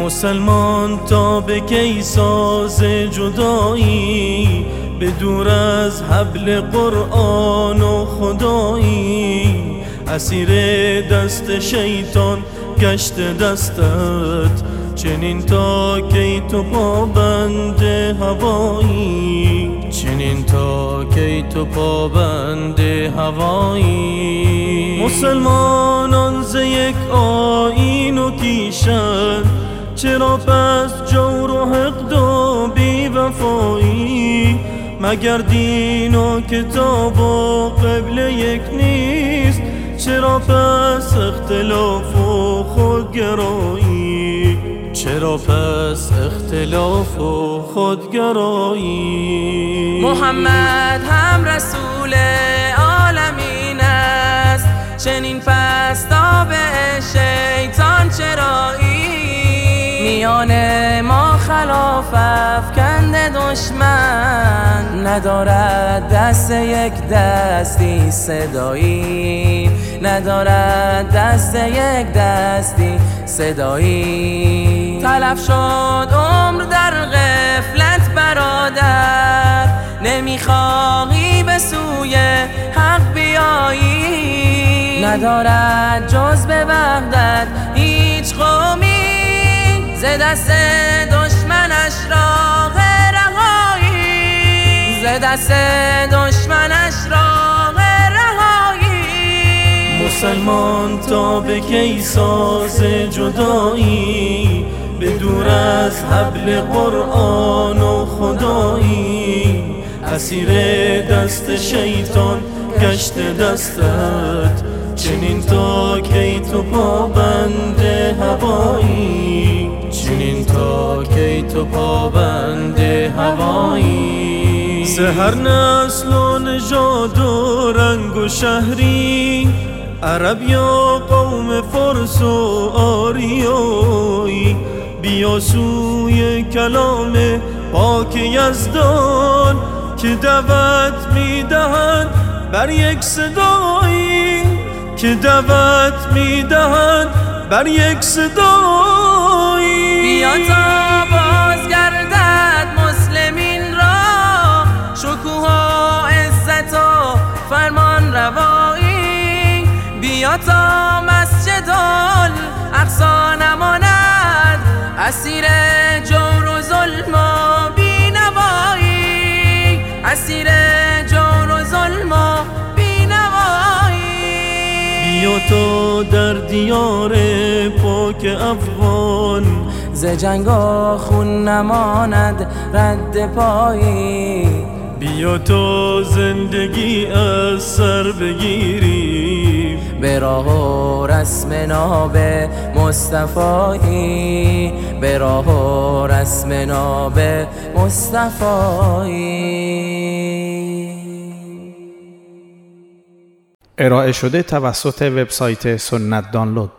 مسلمان تا به کی ساز جدایی به دور از حبل قرآن و خدایی. اسیر دست شیطان گشت دستت چنین تا کی تو پابند هوایی. چنین تا کی تو پابند هوایی. مسلمانان ز یک آین و کیشن چرا پس جور و حقد و بی وفایی؟ مگر دین و کتاب و قبل یک نیست؟ چرا پس اختلاف و خودگرایی؟ چرا پس اختلاف و خودگرایی؟ محمد هم رسول عالمین است. چنین پس به شیطان چرایی؟ خلاف افکند دشمن ندارد دست یک دستی صدایی. ندارد دست یک دستی صدایی. تلف شد عمر در غفلت برادر. نمی‌خواهی به سوی حق بیایی. ندارد جز به وحدت هیچ قومی. ز دست دشمنش راه رهایی. ز دست دشمنش راه رهایی. مسلمان تا به کی ساز جدایی به دور از حبل قرآن و خدایی. اسیر دست شیطان گشت دستت چنین تا کی تو پابند تو پابند هوایی سهر نسل و نژاد و رنگ و شهری. عرب یا قوم فرس و آریایی. بیا سوی کلام پاک یزدان که دعوت می‌دهند بر یک صدایی. که دعوت می‌دهند بر یک صدایی. فرمان روایی. بیا تا مسجد اقصا نماند اسیر جور و ظلم و بینوایی. اسیر جور و ظلم و بیا تا در دیار پاک افغان. ز جنگ خون نماند رد پایی. بیا تا زندگی از سر بگیری به راه و رسم ناب مصطفایی به راه و رسم ناب مصطفایی ارائه شده توسط وبسایت سنت دانلود.